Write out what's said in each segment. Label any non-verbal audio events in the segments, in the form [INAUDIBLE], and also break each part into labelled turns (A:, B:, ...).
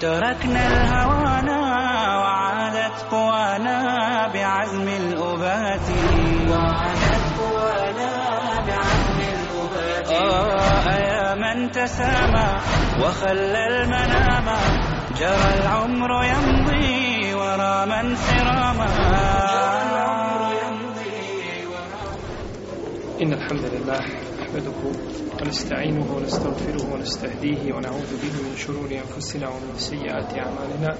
A: تركنا الهوانا وعادت قوانا بعزم الأبات. وعادت قوانا بعزم الأبات. آه يا من تسامى وخلى المنام. جرى العمر يمضي ورا من سراما
B: إن الحمد لله نحمده ونستعينه ونستغفره ونستهديه ونعوذ به من شرور أنفسنا ومن سيئات أعمالنا.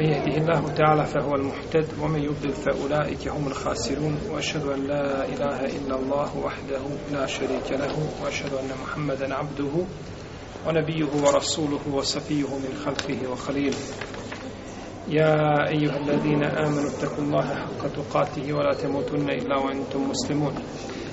B: من يهده الله تعالى فهو المحتد ومن يضلل فأولئك هم الخاسرون. وأشهد أن لا إله إلا الله وحده لا شريك له وأشهد أن محمدا عبده ونبيه ورسوله وصفيه من خلقه وخليله. يا أيها الذين آمنوا اتقوا الله حق تقاته ولا تموتن إلا وأنتم مسلمون.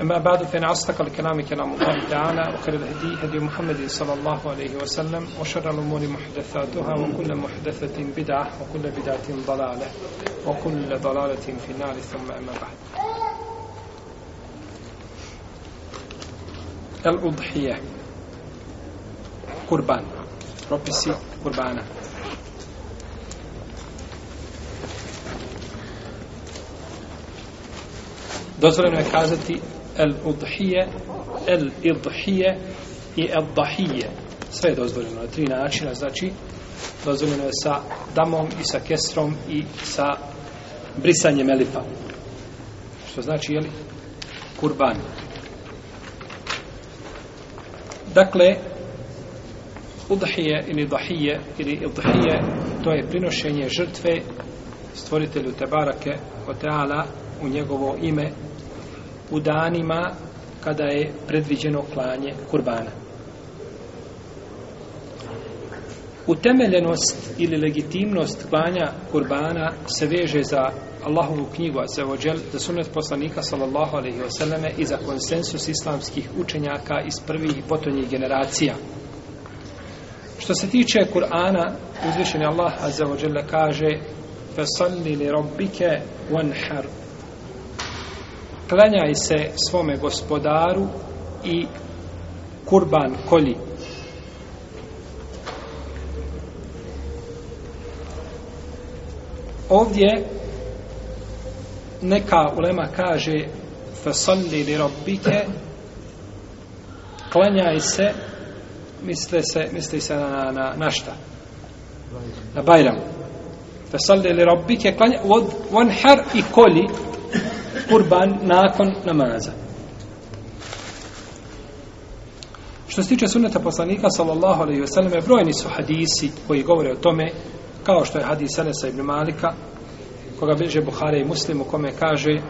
B: أما بعد فإن أصدق الكلام كلام الله تعالى وخير الهدي هدي محمد صلى الله عليه وسلم وشر الأمور محدثاتها وكل محدثة بدعة وكل بدعة ضلالة وكل ضلالة في النار ثم أما بعد. الأضحية. قربان. propisi kurbana dozvoljeno je kazati el udhije el idhije i el dahije sve je dozvoljeno na tri načina znači dozvoljeno je sa damom i sa kesrom i sa brisanjem elifa. Što znači jeli kurban. Dakle udhije ili dahije ili idhije to je prinošenje žrtve stvoritelju Tebarake Oteala u njegovo ime u danima kada je predviđeno klanje kurbana. Utemeljenost ili legitimnost klanja kurbana se veže za Allahovu knjigu za vođel, za sunet poslanika sallallahu alaihi wasallame i za konsensus islamskih učenjaka iz prvih i potonjih generacija. Što se tiče Kur'ana, uzvišeni Allah azza wa jalla kaže فَصَلِّ لِرَبِّكَ وَنْحَرُ klanjaj se svome gospodaru i kurban kolji. Ovdje neka ulema kaže fasalli li rabbike klanjaj se misle se misli se na, na, na šta na Bajram fasalli li rabbike klanjaj od vanhar i koli kurban nakon namaza. Što se tiče sunneta poslanika sallallahu alejhi ve selleme brojni su hadisi koji govore o tome kao što je hadis Anasa ibn Malika koga bilježe Buhari i Muslim u kome kaže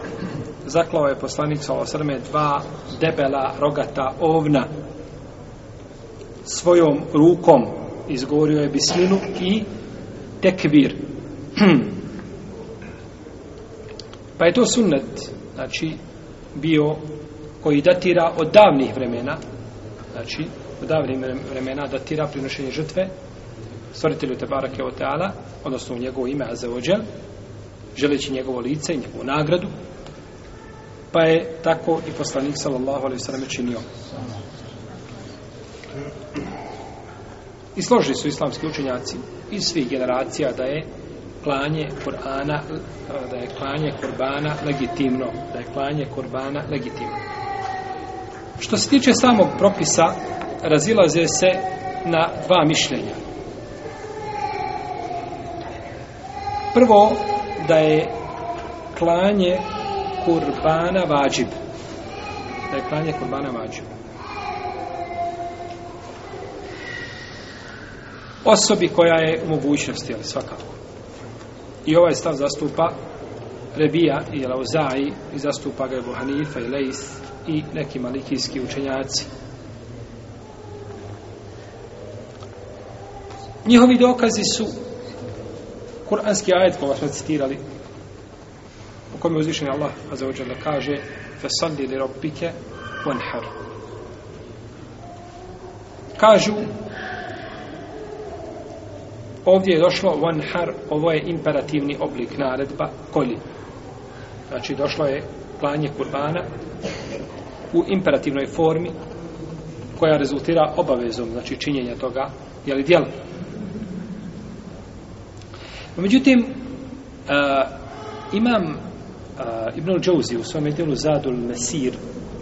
B: zaklao je poslanik sallallahu alejhi ve selleme dva debela rogata ovna svojom rukom izgovorio je bisminu i tekbir [CLEARS THROAT] Pa je to sunnet, znači, bio koji datira od davnih vremena, znači, od davnih vremena datira prinošenje žrtve stvoritelju Tebarake o Teala, odnosno u njegovo ime Azeođel, želeći njegovo lice i njegovu nagradu, pa je tako i poslanik sallallahu alaihi sallam činio. I složili su islamski učenjaci iz svih generacija da je klanje Kur'ana, da je klanje kurbana legitimno, da je klanje kurbana legitimno. Što se tiče samog propisa, razilaze se na dva mišljenja. Prvo, da je klanje kurbana vađib. Da je klanje kurbana vađib. Osobi koja je u mogućnosti, ali svakako. I ovaj stav zastupa Rebija i Lauzai i zastupa ga Ebu Hanifa i Leis i neki malikijski učenjaci. Njihovi dokazi su kuranski ajet koga smo citirali u kome uzvišen Allah azzawajal kaže fesalli li rabbike wanhar kažu ovdje je došlo vanhar, ovo je imperativni oblik naredba koli znači došlo je klanje kurbana u imperativnoj formi koja rezultira obavezom znači činjenja toga jeli djelo No, međutim, uh, imam uh, Ibn al-đauzi u svome djelu Zadul Mesir,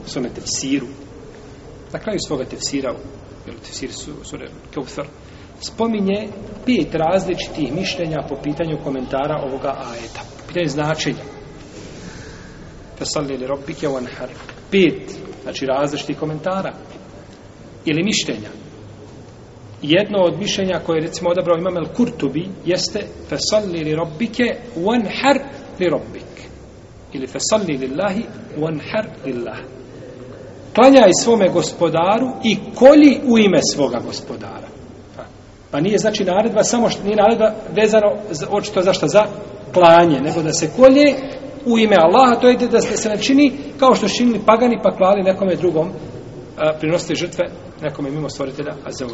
B: u svome tefsiru, na kraju svoga tefsira, jel, tefsir su, sure Keuthar, spominje pet različitih mišljenja po pitanju komentara ovoga ajeta, Pitanje značenja. Fasalli li robbike wanhar. Pet, znači različitih komentara ili mišljenja. Jedno od mišljenja koje je recimo odabrao imam El Kurtubi jeste fasalli li rabbike wanhar li rabbik. Ili fasalli lillahi wanhar lillah. Klanjaj svome gospodaru i koli u ime svoga gospodara. Pa nije znači naredba samo što nije naredba vezano za, očito zašto za klanje, nego da se kolje u ime Allaha, to je da se ne čini kao što činili pagani pa klali nekome drugom a, prinositi žrtve nekome mimo stvoritelja a za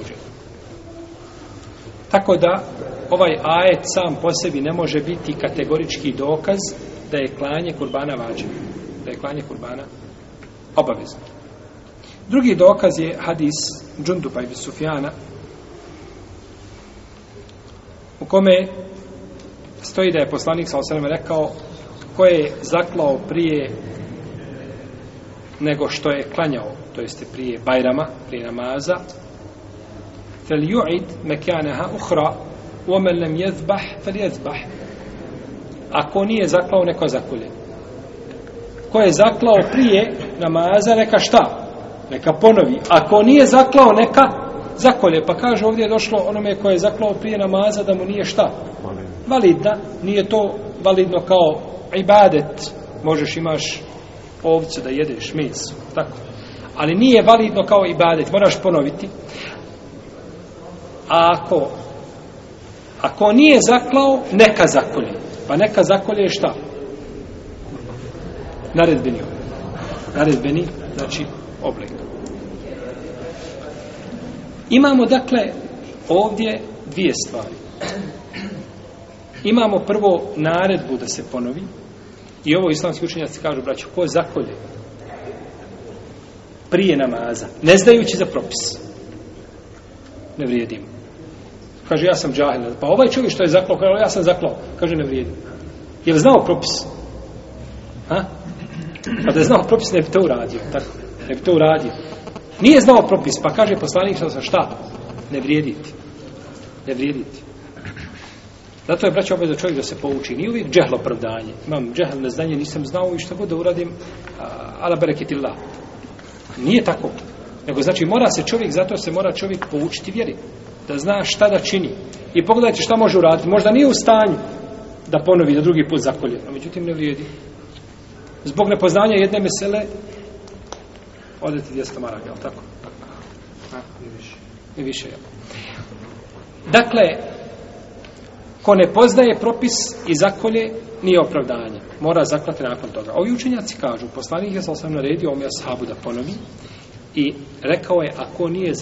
B: Tako da ovaj ajet sam po sebi ne može biti kategorički dokaz da je klanje kurbana vađen. Da je klanje kurbana obavezno. Drugi dokaz je hadis Džundupa i Sufjana u kome stoji da je poslanik sa osrema rekao ko je zaklao prije nego što je klanjao, to jeste prije bajrama, prije namaza, fel ju'id mekaneha uhra, uomen nem jezbah, fel jezbah. Ako nije zaklao, neko zakulje. Ko je zaklao prije namaza, neka šta? Neka ponovi. Ako nije zaklao, neka zakolje. Pa kaže ovdje je došlo onome koje je zaklao prije namaza da mu nije šta? Validna. Nije to validno kao ibadet. Možeš imaš ovce da jedeš meso tako. Ali nije validno kao ibadet moraš ponoviti. A ako ako nije zaklao, neka zakolje. Pa neka zakolje šta? Naredbeni Naredbeni, znači oblik. Imamo dakle ovdje dvije stvari. Imamo prvo naredbu da se ponovi i ovo islamski učenjaci kažu, braću, ko zakolje prije namaza, ne znajući za propis, ne vrijedimo. Kaže, ja sam džahil. Pa ovaj čovjek što je zaklao, kaže, ja sam zaklao. Kaže, ne vrijedim. Je li znao propis? Ha? Pa da je znao propis, ne bi to uradio. Tako, ne bi to uradio. Nije znao propis, pa kaže poslanik sa sam šta? Ne vrijediti. Ne vrijediti. Zato je braćo, obaveza čovjek da se pouči. Nije uvijek džehlo pravdanje. Imam džehl neznanje, nisam znao i što god da uradim, ala bereketillah. Nije tako. Nego znači mora se čovjek, zato se mora čovjek poučiti vjeri da zna šta da čini. I pogledajte šta može uraditi. Možda nije u stanju da ponovi da drugi put zakolje. No, međutim, ne vrijedi. Zbog nepoznanja jedne mesele odeti 200 maraka, je tako? A, i više. I više, je. Dakle, ko ne poznaje propis i zakolje, nije opravdanje. Mora zaklati nakon toga. Ovi učenjaci kažu, poslanik je sam naredio ovom jashabu da ponovi i rekao je, ako nije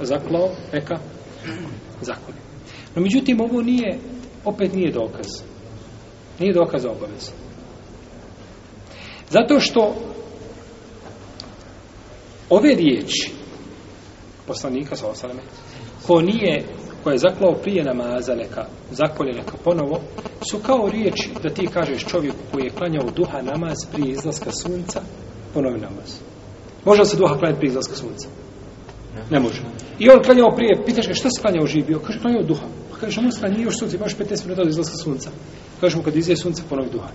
B: zaklao, neka zakon. No međutim, ovo nije, opet nije dokaz. Nije dokaz za obavez. Zato što ove riječi poslanika sa osaleme, ko nije, ko je zaklao prije namaza neka, zakolje neka ponovo, su kao riječi da ti kažeš čovjeku koji je klanjao duha namaz prije izlaska sunca, ponovi namaz. Može li se duha klanjati prije izlaska sunca? Ne može. I on klanjao prije, pitaš ga šta se klanjao živ bio? Kaže, klanjao duha. Pa kaže, mu stan nije još sunce, imaš 15 minuta od izlaska sunca. Kaže mu, kad izje sunce, ponovi duha.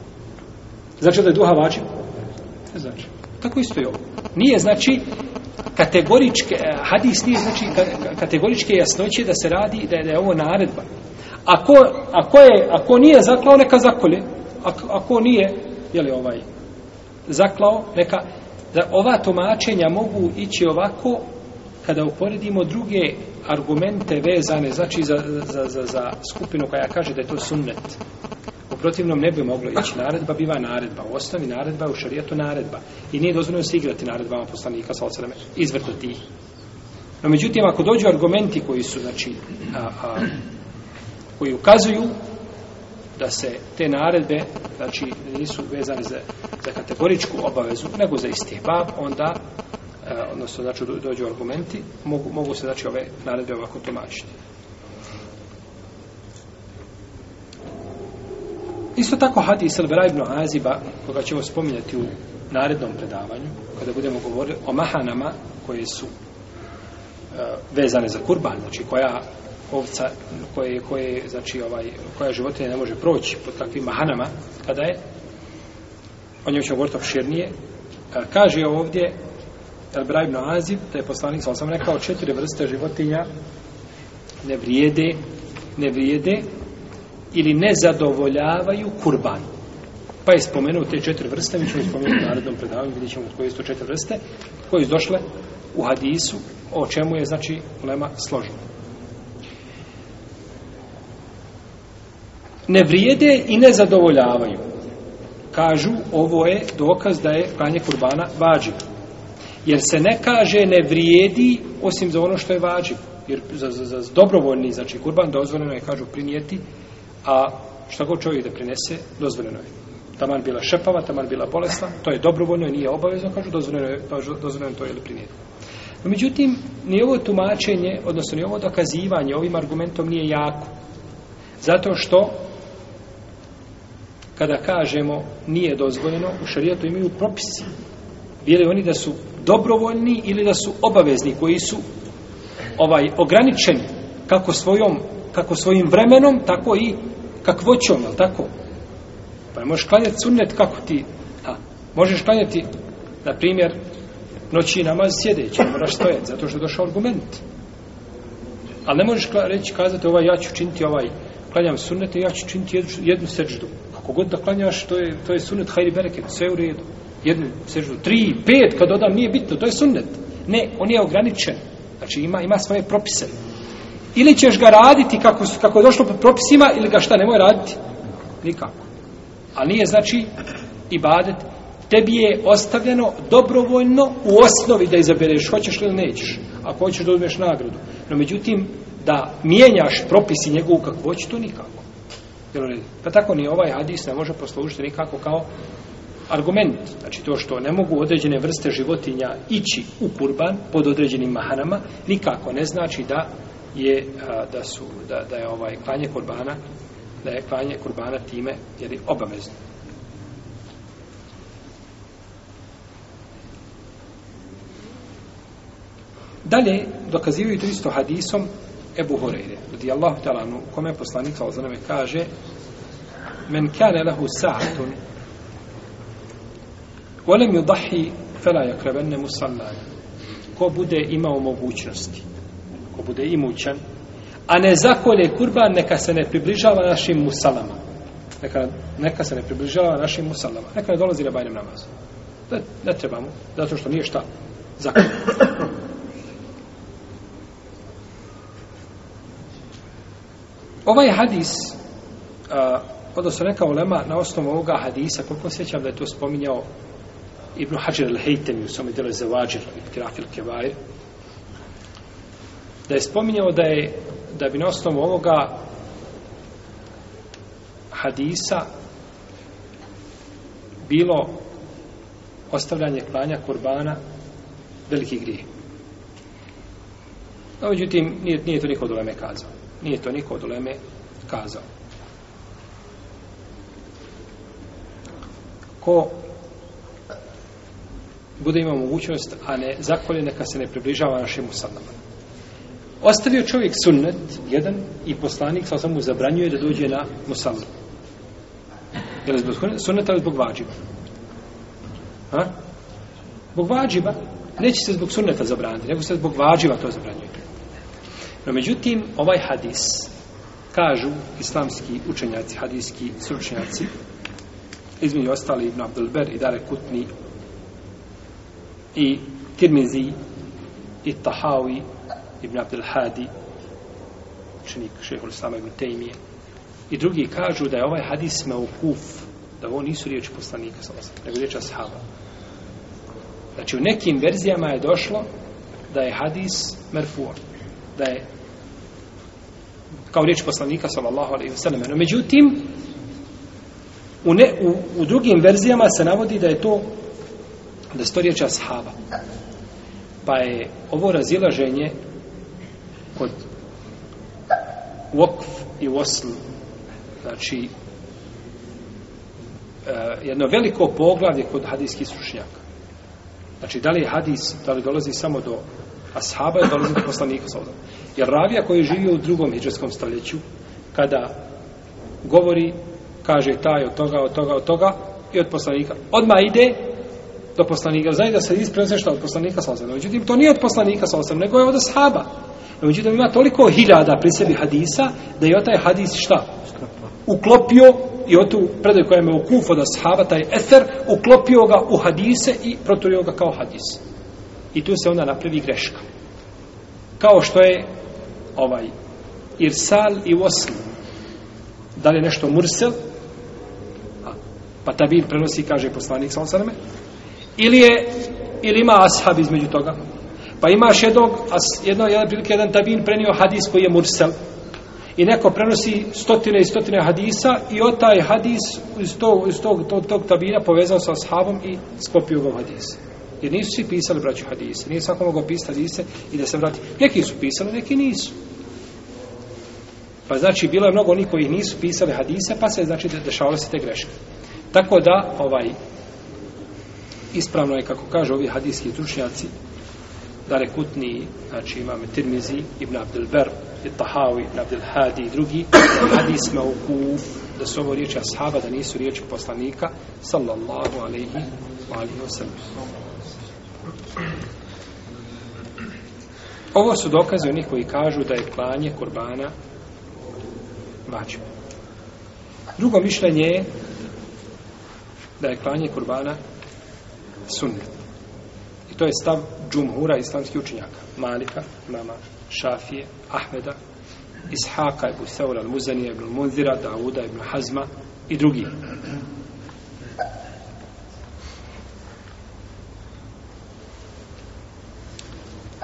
B: Znači da je duha vađib? Ne znači. Tako isto je ovo. Nije znači kategoričke, eh, hadis nije znači kategoričke jasnoće da se radi, da je, da je ovo naredba. Ako, ako, je, ako nije zaklao, neka zakolje. Ako, ako nije, je li ovaj, zaklao, neka, da ova tumačenja mogu ići ovako kada uporedimo druge argumente vezane, znači za, za, za, za skupinu koja kaže da je to sunnet. Protivnom ne bi moglo ići naredba, biva naredba. U osnovi naredba, u šarijetu naredba. I nije dozvoljeno se igrati naredbama poslanika, sa osadame, izvrtati ih. No, međutim, ako dođu argumenti koji su, znači, a, a, koji ukazuju da se te naredbe, znači, nisu vezane za, za kategoričku obavezu, nego za istihbab, onda, a, odnosno, znači, dođu argumenti, mogu, mogu se, znači, ove naredbe ovako tumačiti. Isto tako hadis Elbera ibn Aziba, koga ćemo spominjati u narednom predavanju, kada budemo govorili o mahanama koje su e, vezane za kurban, znači koja ovca, koje, koje, znači ovaj, koja životinja ne može proći pod takvim mahanama, kada je, o njemu ćemo govoriti opširnije, e, kaže ovdje Elbera ibn Azib, da je poslanik, sam sam rekao, četiri vrste životinja ne vrijede, ne vrijede ili ne zadovoljavaju kurban. Pa je spomenuo te četiri vrste, mi ćemo spomenuti u narodnom predavanju, vidjet ćemo koje su to četiri vrste, koje su došle u hadisu, o čemu je, znači, ulema složena. Ne vrijede i ne zadovoljavaju. Kažu, ovo je dokaz da je klanje kurbana vađiv. Jer se ne kaže ne vrijedi osim za ono što je vađiv. Jer za, za, za dobrovoljni, znači kurban, dozvoljeno je, kažu, prinijeti a šta god čovjek da prinese, dozvoljeno je. Taman bila šepava, taman bila bolesna, to je dobrovoljno i nije obavezno, kažu, dozvoljeno je, dozvoljeno to je li prinijeti. No, međutim, ni ovo tumačenje, odnosno ni ovo dokazivanje ovim argumentom nije jako. Zato što, kada kažemo nije dozvoljeno, u šarijatu imaju propisi. Bili oni da su dobrovoljni ili da su obavezni, koji su ovaj ograničeni kako svojom kako svojim vremenom, tako i kakvoćom, jel tako? Pa možeš klanjati sunnet kako ti, a, možeš klanjati, na primjer, noći namaz sjedeći, moraš stojati, zato što je došao argument. Ali ne možeš reći, kazati, ovaj, ja ću činiti ovaj, klanjam sunnet i ja ću činiti jednu, jednu seđdu. Kako god da klanjaš, to je, to je sunnet, hajri bereket, sve u redu. Jednu seđdu, tri, pet, kad dodam, nije bitno, to je sunnet. Ne, on je ograničen. Znači, ima, ima svoje propise. Ili ćeš ga raditi kako, kako je došlo po propisima, ili ga šta, nemoj raditi? Nikako. A nije, znači, ibadet, tebi je ostavljeno dobrovoljno u osnovi da izabereš, hoćeš li ili nećeš. Ako hoćeš da uzmeš nagradu. No, međutim, da mijenjaš propisi njegovu kakvoću, to nikako. Jel? Pa tako ni ovaj hadis ne može poslužiti nikako kao argument. Znači to što ne mogu određene vrste životinja ići u kurban pod određenim mahanama, nikako ne znači da je a, da su da, da je ovaj klanje kurbana da je klanje kurbana time jer je obavezno. Dalje dokazivaju to isto hadisom Ebu Horeire, radijallahu ta'ala u kome poslanik sa alejhi kaže men kane lahu sa'atun wa lam fela fala yakrabanna musallana ko bude imao mogućnosti ko bude imućan a ne zakolje kurban neka se ne približava našim musalama. Neka, neka se ne približava našim musalama. Neka ne dolazi na bajnem namazu ne, ne trebamo zato što nije šta zakolje. Ovaj hadis, a, odnosno neka ulema na osnovu ovoga hadisa, koliko sjećam da je to spominjao Ibn Hajar al-Haytami u svome delu Zawajir i Tirafil da je spominjao da je da bi na osnovu ovoga hadisa bilo ostavljanje klanja kurbana veliki grijeh. No, međutim, nije, nije to niko od Oleme kazao. Nije to niko od Oleme kazao. Ko bude imao mogućnost, a ne zakolje, neka se ne približava našim usadama. Ostavio čovjek sunnet, jedan, i poslanik sa mu zabranjuje da dođe na musallu. Je li zbog sunneta ili zbog vađiba? Ha? Zbog vađiba. Neće se zbog sunneta zabraniti, nego se zbog vađiba to zabranjuje. No, međutim, ovaj hadis, kažu islamski učenjaci, hadijski stručnjaci, između ostali Ibn Abdelber i Dare Kutni i Tirmizi i Tahawi Ibn Abdul Hadi učenik šehol Islama Ibn Tejmije i drugi kažu da je ovaj hadis meukuf da ovo nisu riječi poslanika nego riječ ashaba. Znači u nekim verzijama je došlo da je hadis merfuo, da je kao riječ poslanika sallallahu alaihi wasallam no međutim u, ne, u, u drugim verzijama se navodi da je to da je to riječ ashaba. Pa je ovo razilaženje kod wakf i wasl znači e, jedno veliko poglavlje kod hadijskih stručnjaka znači da li je hadis da li dolazi samo do ashaba ili dolazi do poslanika jer ravija koji je živio u drugom hijđarskom stoljeću kada govori kaže taj od toga, od toga, od toga i od poslanika odma ide do poslanika. Znači da se ispreze što od poslanika sa osam. Međutim, to nije od poslanika sa nego je od ashaba. Međutim, ima toliko hiljada pri sebi hadisa, da je taj hadis šta? Uklopio i o tu predaj koja je u kuf od ashaba, taj eter, uklopio ga u hadise i proturio ga kao hadis. I tu se onda napravi greška. Kao što je ovaj irsal i wasl. Da li je nešto mursel? Pa tabir prenosi, kaže poslanik sa osaname, ili je ili ima ashab između toga pa imaš jednog jedno, jedan prilike jedan tabin prenio hadis koji je mursel. I neko prenosi stotine i stotine hadisa i od taj hadis iz tog, iz tog, tog, tog tabina povezao sa ashabom i sklopio ga u hadis. Jer nisu svi pisali braću hadise. Nije svako mogao pisati hadise i da se vrati. Neki su pisali, neki nisu. Pa znači bilo je mnogo onih koji nisu pisali hadise pa se znači dešavale se te greške. Tako da ovaj ispravno je kako kažu ovi hadijski stručnjaci da rekutni znači imam Tirmizi Ibn Abdel Ber i Tahawi Ibn Abdel Hadi i drugi hadis me da su ovo riječi ashaba da nisu riječi poslanika sallallahu alaihi wa alihi wa ovo su dokaze onih koji kažu da je klanje kurbana vađib. drugo mišljenje je da je klanje kurbana sunnet. I to je stav džumhura islamskih učinjaka. Malika, mama, Šafije, Ahmeda, Ishaka, ibn Seula, Muzani, ibn Munzira, Dauda, ibn Hazma i drugi.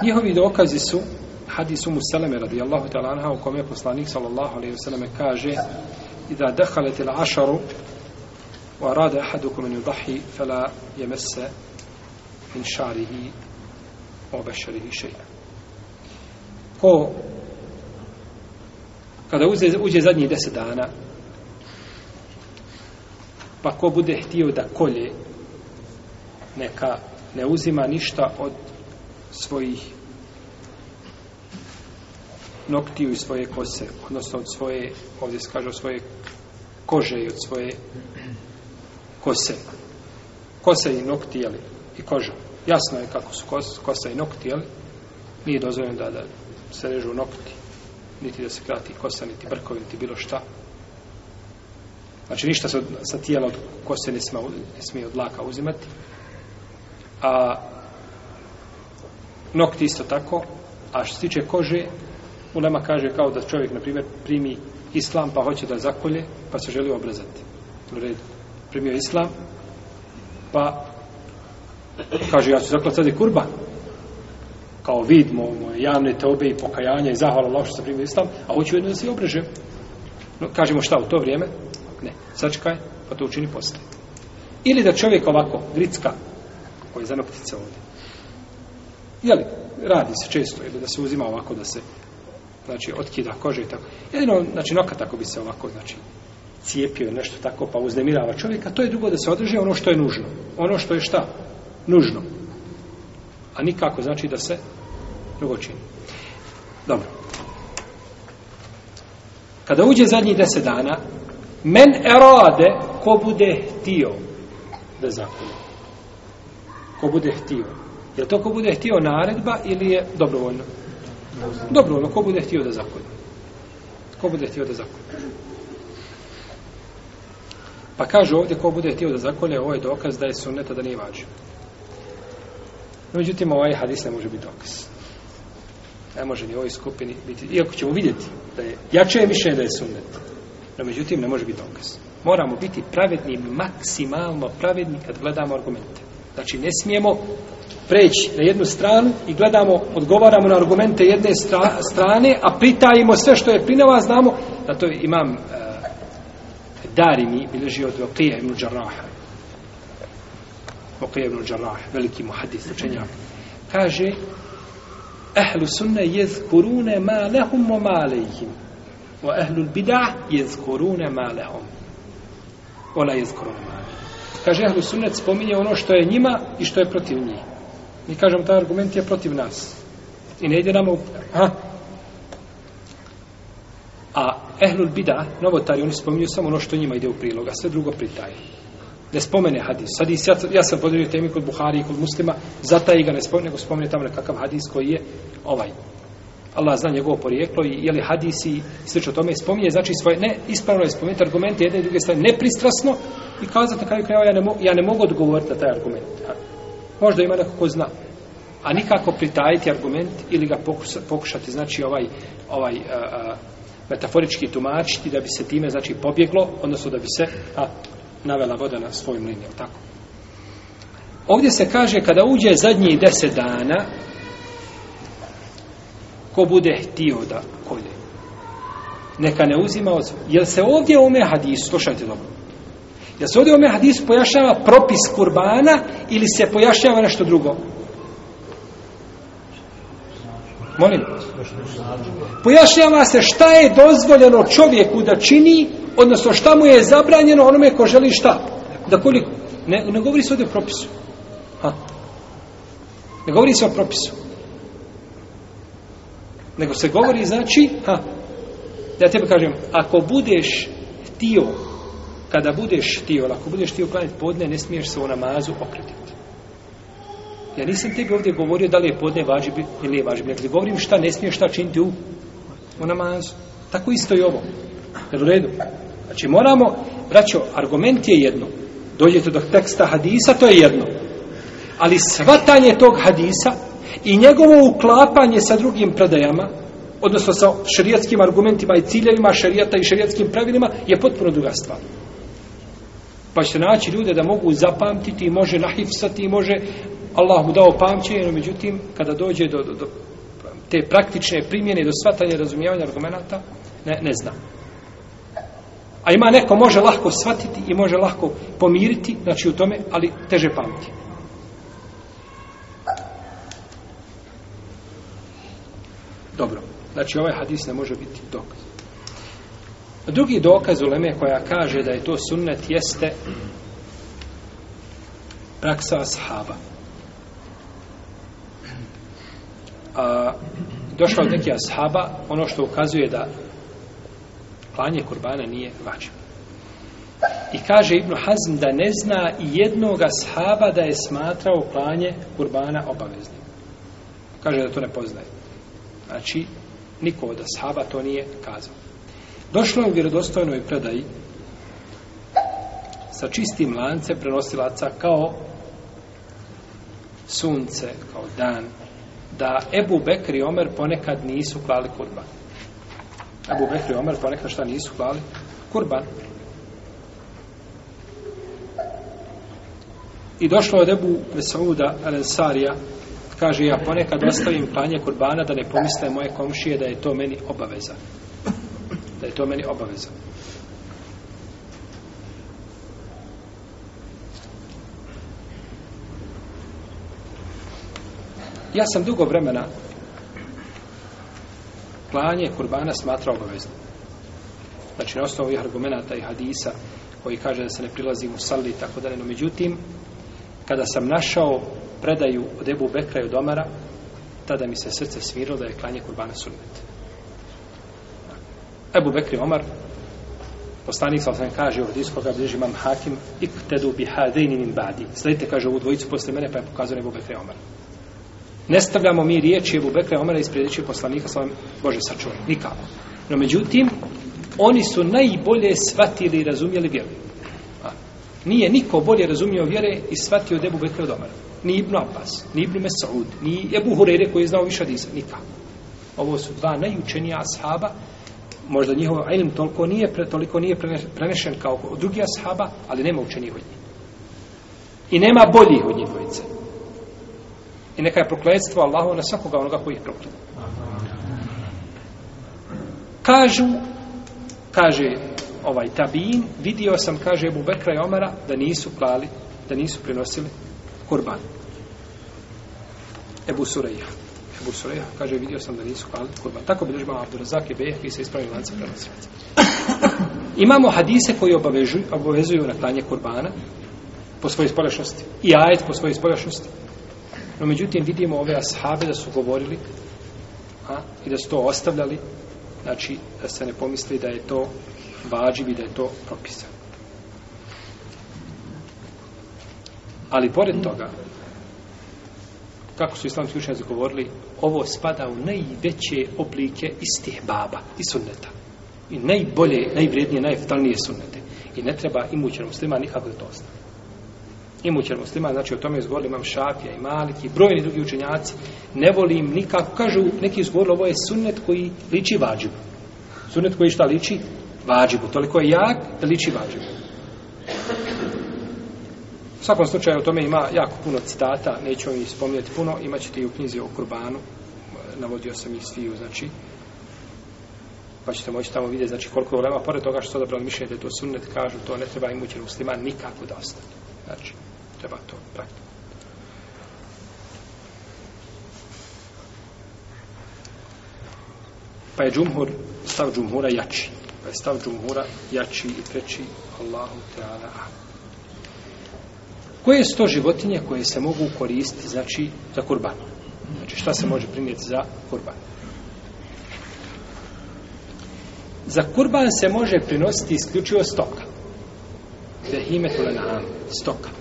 B: Njihovi dokazi su hadis umu seleme radijallahu ta'ala anha u kome poslanik sallallahu alaihi vseleme kaže i da dehalet il ašaru wa rade ahadu kumen yudahi fela jemese min šarihi obešali i šeja. Ko kada uze, uđe zadnjih deset dana pa ko bude htio da kolje neka ne uzima ništa od svojih noktiju i svoje kose, odnosno od svoje, ovdje se kaže, od svoje kože i od svoje kose. Kose i nokti, jeli, i koža. Jasno je kako su kos, kosa i nokti, jel? nije dozvoljeno da, da se režu nokti, niti da se krati kosa, niti brkovi, niti bilo šta. Znači, ništa sa, sa tijela od kose ne smije, ne smije od laka uzimati. A nokti isto tako, a što se tiče kože, Ulema kaže kao da čovjek, na primjer, primi islam pa hoće da zakolje, pa se želi obrazati. U redu primio islam, pa kaže, ja ću zaklat sad i kurban, kao vid mo, moje javne teobe i pokajanja i zahvala Allah što sam primio islam, a hoću jedno da se obreže. No, kažemo šta u to vrijeme? Ne, sačekaj, pa to učini poslije. Ili da čovjek ovako, gricka, koji je zanoptica ovdje. Jeli, radi se često, ili da se uzima ovako da se, znači, otkida kože i tako. Jedino, znači, noka tako bi se ovako, znači, cijepio nešto tako pa uznemirava čovjeka, to je drugo da se održe ono što je nužno. Ono što je šta? Nužno. A nikako znači da se drugo čini. Dobro. Kada uđe zadnji deset dana, Men erade, ko bude htio da zakonu. Ko bude htio. Je to ko bude htio naredba ili je dobrovoljno? Dobrovoljno, ko bude htio da zakonu. Ko bude htio da zakonu. Pa kaže ovdje ko bude htio da zakolje, ovo je dokaz da je sunneta da nije No, Međutim, ovaj hadis ne može biti dokaz. Ne može ni ovoj skupini biti, iako ćemo vidjeti da je jače je da je sunnet. No, međutim, ne može biti dokaz. Moramo biti pravedni, maksimalno pravedni kad gledamo argumente. Znači, ne smijemo preći na jednu stranu i gledamo, odgovaramo na argumente jedne stra, strane, a pritajimo sve što je prineva, znamo da to imam e, Darimi bilježi od Vokija ibn Đaraha. Vokija ibn Đarah, veliki muhadis, učenjak. Kaže, ahlu sunne jezkurune ma lehum o ma lejhim. Wa ahlu bida jezkurune ma lehum. Ola jezkurune ma lehum. Kaže, ahlu sunnet spominje ono što je njima i što je protiv njih. Mi kažemo, taj argument je protiv nas. I ne ide nam u... Ha? A ehlul bida, novotari, oni spominju samo ono što njima ide u prilog, a sve drugo pritaje. Ne spomene hadis. Hadis, ja, ja sam podelio temi kod Buhari i kod muslima, zataji ga ne spomene, nego spomene tamo nekakav hadis koji je ovaj. Allah zna njegovo porijeklo i je li hadisi i slično tome spominje, znači svoje, ne, ispravno je spomenuti argumente jedne i druge strane, nepristrasno i kazati na kraju ja ne, mogu, ja ne mogu odgovoriti na taj argument. Možda ima neko ko zna. A nikako pritajiti argument ili ga pokušati, znači ovaj, ovaj a, a, metaforički tumačiti da bi se time znači pobjeglo, odnosno da bi se a, navela voda na svojim linijom, tako. Ovdje se kaže kada uđe zadnji deset dana ko bude htio da kolje. Neka ne uzima od Jel se ovdje ome hadisu, slušajte dobro, jel se ovdje ome hadisu pojašnjava propis kurbana ili se pojašnjava nešto drugo? Molim. Pojašnjava se šta je dozvoljeno čovjeku da čini, odnosno šta mu je zabranjeno onome ko želi šta. Da koliko, ne, ne govori se ovdje o propisu. Ha. Ne govori se o propisu. Nego se govori, znači, ha, da ja tebe kažem, ako budeš htio, kada budeš htio, ako budeš htio klanjati podne, ne smiješ se u namazu okretiti. Ja nisam tebi ovdje govorio da li je podne važib ili je važib. Dakle, govorim šta ne smiješ šta činiti u, u namazu. Tako isto i ovo. Jel u redu? Znači moramo, braćo, argument je jedno. Dođete do teksta hadisa, to je jedno. Ali svatanje tog hadisa i njegovo uklapanje sa drugim predajama, odnosno sa šerijatskim argumentima i ciljevima šerijata i šerijatskim pravilima, je potpuno druga stvar. Pa ćete naći ljude da mogu zapamtiti i može nahifsati i može Allah mu dao pamćenje, no međutim, kada dođe do, do, do te praktične primjene, do svatanja i razumijevanja argumenta, ne, ne znam. A ima neko može lahko shvatiti i može lahko pomiriti, znači u tome, ali teže pamti. Dobro, znači ovaj hadis ne može biti dokaz. Drugi dokaz u Leme koja kaže da je to sunnet jeste praksa ashaba. a, došlo od neki ashaba ono što ukazuje da klanje kurbana nije vađib. I kaže Ibn Hazm da ne zna jednog ashaba da je smatrao klanje kurbana obaveznim. Kaže da to ne poznaje. Znači, niko od ashaba to nije kazao. Došlo je u vjerodostojnoj predaji sa čistim lance prenosilaca kao sunce, kao dan, da Ebu Bekr i Omer ponekad nisu klali kurban. Abu Bekri i Omer pa ponekad šta nisu klali? Kurban. I došlo od Ebu Vesauda Al-Ansarija, kaže, ja ponekad ostavim klanje kurbana da ne pomisle moje komšije da je to meni obaveza. Da je to meni obaveza. Ja sam dugo vremena klanje kurbana smatra obavezno. Znači, na osnovu ovih argumenta i hadisa koji kaže da se ne prilazi u sali i tako dalje. No, međutim, kada sam našao predaju od Ebu Bekra i od Omara, tada mi se srce svirilo da je klanje kurbana sunnet. Ebu Bekri Omar Poslanik sa osam kaže u hadisu koga bliži imam hakim iktedu bi hadejni min badi. Sledite, kaže, ovu dvojicu posle mene, pa je pokazano Ebu Bekra i Ne stavljamo mi riječi Ebu Bekra i Omara ispred riječi poslanika sa Bože sačuvaj. Nikako. No, međutim, oni su najbolje shvatili i razumjeli vjeru. A, nije niko bolje razumio vjere i shvatio od Ebu Bekra od Omara. Ni Ibn Abbas, ni Ibn Mesaud, ni Ebu Hurere koji je znao više od Nikako. Ovo su dva najučenija ashaba možda njihov ilm toliko nije pre, toliko nije prenešen kao od drugih ashaba, ali nema učenih od njih. I nema boljih od njih dvojice. I neka je prokledstvo Allahu na svakoga onoga koji ih prokleda. Kažu, kaže ovaj tabin, vidio sam, kaže Ebu Bekra i Omara, da nisu klali, da nisu prinosili kurban. Ebu Surejha. Ebu Surejha kaže, vidio sam da nisu klali kurban. Tako bi držbama Abdurazak i Bejeh i se ispravili lance prenosilaca. [COUGHS] Imamo hadise koji obavežuju, obavezuju na klanje kurbana po svojoj spoljašnosti. I ajet po svojoj spoljašnosti. No, međutim, vidimo ove ashabe da su govorili a, i da su to ostavljali, znači, da se ne pomisli da je to vađiv i da je to propisano. Ali, pored toga, kako su islamski učenjaci govorili, ovo spada u najveće oblike istih baba i sunneta. I najbolje, najvrednije, najeftalnije sunnete. I ne treba imućenom muslima nikako da to ostane imućan muslima, znači o tome izgovorili imam Šafija i Malik i brojni drugi učenjaci, ne volim nikako, kažu neki izgovorili, ovo je sunnet koji liči vađibu. Sunnet koji šta liči? Vađibu. Toliko je jak da liči vađibu. U svakom slučaju o tome ima jako puno citata, neću vam ih spominjati puno, imat ćete i u knjizi o kurbanu, navodio sam ih sviju, znači, pa ćete moći tamo vidjeti, znači, koliko je ulema, pored toga što su odabrali mišljenje da je to sunnet, kažu, to ne treba imućen musliman nikako da ostane. Znači, treba to pratiti. Pa je džumhur, stav džumhura jači. Pa je stav džumhura jači i preči Allahu Teala Koje su to životinje koje se mogu koristiti, znači, za kurban? Znači, šta se može primjeti za kurban? Za kurban se može prinositi isključivo stoka. Behime lenam, stoka.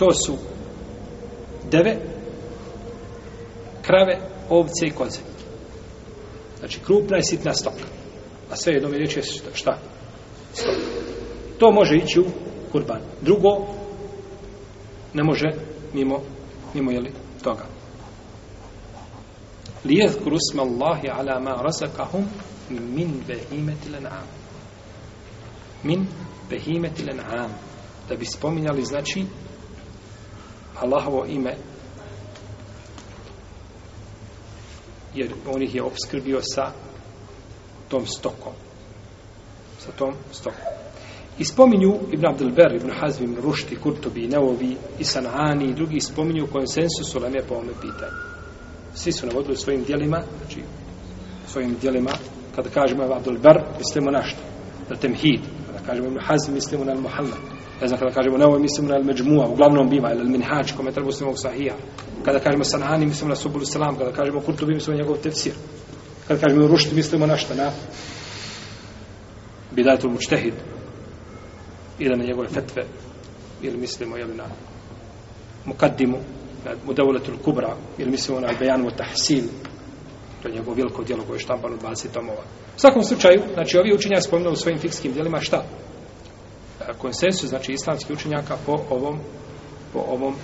B: To su deve, krave, ovce i koze. Znači, krupna i sitna stoka. A sve jednom je riječ je šta? Stoka. To može ići u kurban. Drugo, ne može mimo, mimo jeli, toga. Lijezkuru sma Allahi ala ma razakahum min behimeti len'am. Min behimeti len'am. Da bi spominjali, znači, Allahovo ime jer on ih je obskrbio sa tom stokom. Sa tom stokom. I spominju Ibn Abdelber, Ibn Hazmi, Ibn Rušti, Kurtobi, Neovi, i Sanani i drugi spominju konsensus u Leme po ovome pitanju. Svi su navodili svojim dijelima, znači svojim dijelima, kada kažemo Abdelber, mislimo na što? Na temhid. Kada kažemo Ibn Hazmi, mislimo na Muhammed. Ne znam, kada kažemo Neovi, mislimo na Al-Međmua, uglavnom biva, ili Al-Minhač, komentar muslimovog sahija. Kada kažemo Sanani, mislimo na Subulu Salam. Kada kažemo kurtubi, mislimo na njegov tefsir. Kada kažemo Rušti, mislimo na šta, Na Bidatul Mučtehid ili na njegove fetve ili mislimo jel, na mukaddimu na mudavulatul kubra ili mislimo na bejanu tahsil to je njegovo veliko djelo koje je štampano 20 tomova u svakom slučaju znači ovi učenja spominali u svojim fikskim djelima šta E, konsensus znači islamski učenjaka po ovom po ovom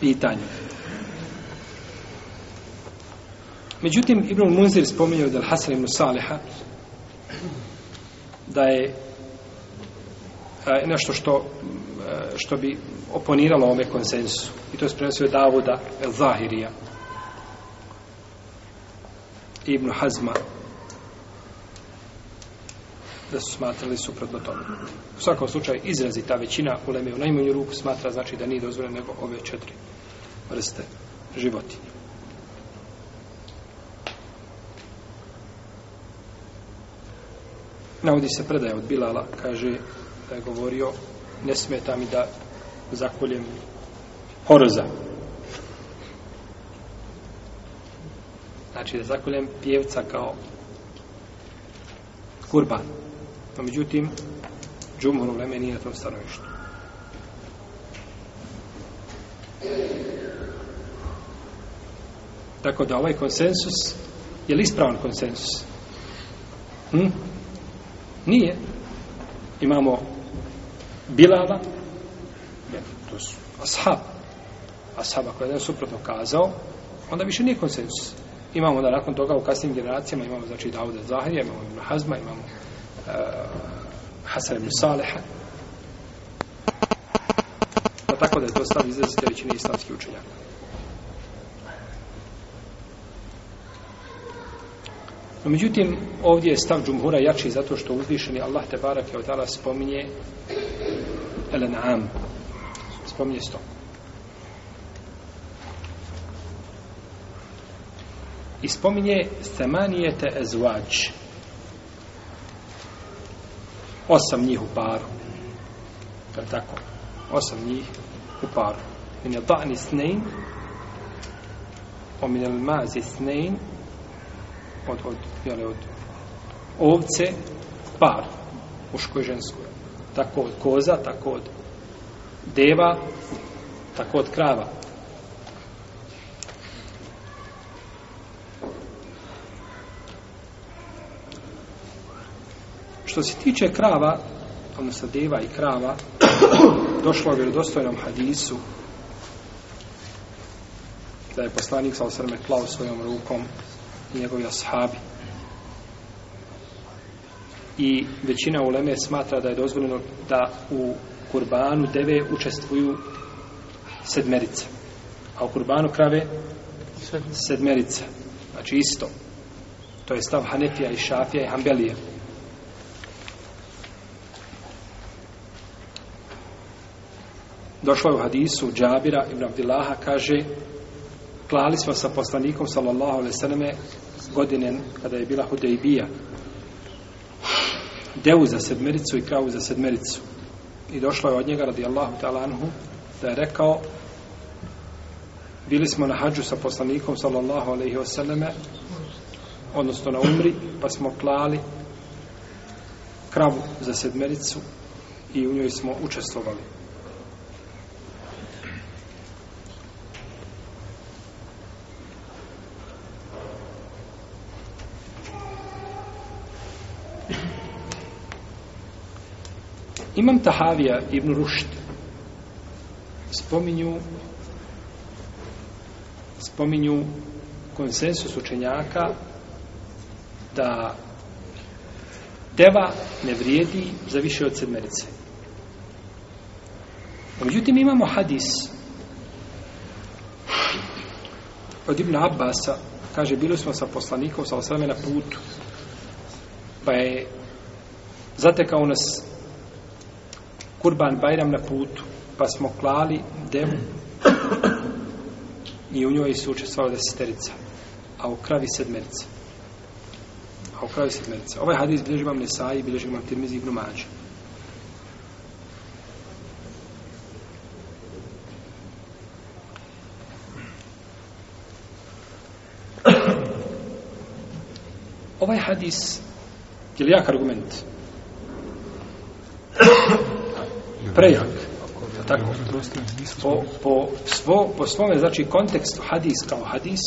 B: pitanju međutim Ibn Munzir spominjao da Hasan ibn Saliha da je e, nešto što e, što bi oponiralo ome konsensu. I to je prenosio Davuda El Zahirija Ibn Hazma da su smatrali suprotno tome. U svakom slučaju izrazi ta većina u Leme u najmanju ruku smatra znači da nije dozvoljeno nego ove četiri vrste životinja. Navodi se predaje od Bilala, kaže da je govorio ne smeta mi da zakoljem horoza. Znači da zakoljem pjevca kao kurban. No, međutim, džumhur uleme nije na tom stanovištu. Tako da ovaj konsensus je li ispravan konsensus? Hm? Nije. Imamo Bilala, ne, to su ashab, ashab ako je jedan suprotno kazao, onda više nije konsensus. Imamo da nakon toga u kasnim generacijama imamo znači Dauda Zahirija, imamo Ibn Hazma, imamo uh, Hasan ibn Saleha. Pa tako da je to stav izrazite većine islamskih učenjaka. No, međutim, ovdje je stav džumhura jači zato što uzvišeni Allah te barake od Allah spominje Elenam. Spominje sto. I spominje Semanijete Ezvađ. Osam njih u paru. Je tako? Osam njih u paru. Min je da'ni snein o min el mazi snein od, od, jale, od ovce par muško i žensko tako od koza, tako od deva tako od krava što se tiče krava odnosno deva i krava [COUGHS] došlo u vjerodostojnom hadisu da je poslanik sa osrme klao svojom rukom i njegovi ashabi. I većina uleme smatra da je dozvoljeno da u kurbanu deve učestvuju sedmerice. A u kurbanu krave sedmerice. Znači isto. To je stav Hanefija i Šafija i Hanbelija. Došlo je u hadisu Džabira ibn Abdillaha, kaže klali smo sa poslanikom sallallahu alaihi sallame godine kada je bila Hudejbija devu za sedmericu i kravu za sedmericu. I došlo je od njega radijallahu ta'ala anhu da je rekao bili smo na hađu sa poslanikom sallallahu alaihi wasallame odnosno na umri pa smo klali kravu za sedmericu i u njoj smo učestvovali. Imam Tahavija ibn Rušt spominju spominju konsensus učenjaka da deva ne vrijedi za više od sedmerice. Međutim, imamo hadis od Ibn Abbasa, kaže, bili smo sa poslanikom, sa osrame na putu, pa je zatekao nas kurban Bajram na putu, pa smo klali devu i u njoj su učestvovali deseterica, a u kravi sedmerica. A u kravi sedmerica. Ovaj hadis bilježi vam Nesai, bilježi vam Tirmizi ibn Mađa. Ovaj hadis je li jak argument? Prejak. Tako. Po, po, svo, po svome, znači, kontekstu hadis kao hadis,